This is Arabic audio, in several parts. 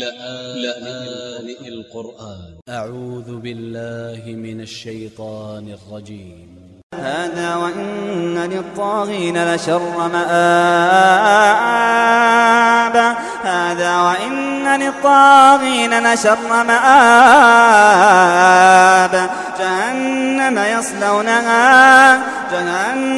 لآن القرآن. أ ع و ذ ب ا ل ل ه من ا ل ش ي ط ا ن ا ل ج ي م هذا وإن للطاغين لشر مآب. هذا وإن للطاغين لشر مآب. جهنم يصلونها. جهنم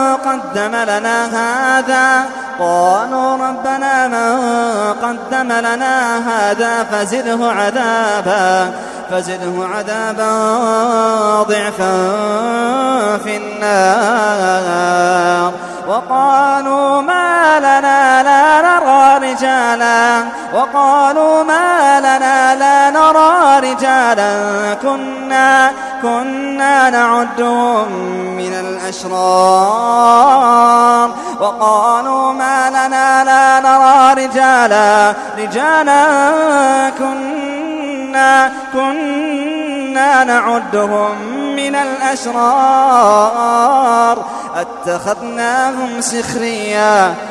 قدم لنا هذا. قالوا ربنا من قدم لنا هذا فزده عذابا فزده عذابا ضعفا في النار. وقالوا ما لنا لا رجالا وقالوا ما لنا لا نرى رجالا. كنا كنا نعدهم من الأشرار. وقالوا ما لنا لا نرى رجالا. رجالا كنا كنا نعدهم من الأشرار. أتخذناهم سخريا.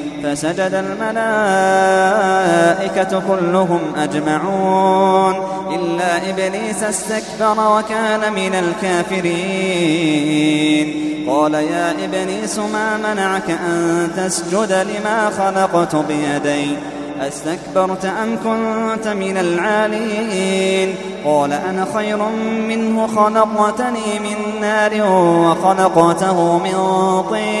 فسجد الملائكة كلهم أجمعون. إلا إبليس استكبر وكان من الكافرين. قال يا إبليس ما منعك أن تسجد لما خلقت بيدي؟ أستكبرت أم كنت من العالين؟ قال أنا خير منه خلقتني من نار وخلقته من طين.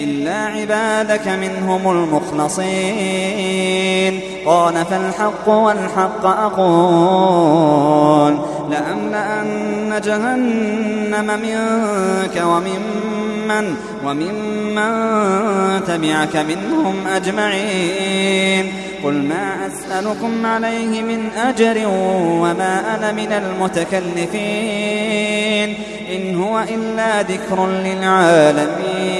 إلا عبادك منهم المخلصين. قال فالحق والحق أقول. لأملأن جهنم منك وممن وممن تبعك منهم أجمعين. قل ما أسألكم عليه من أجر وما أنا من المتكلفين. إن هو إلا ذكر للعالمين.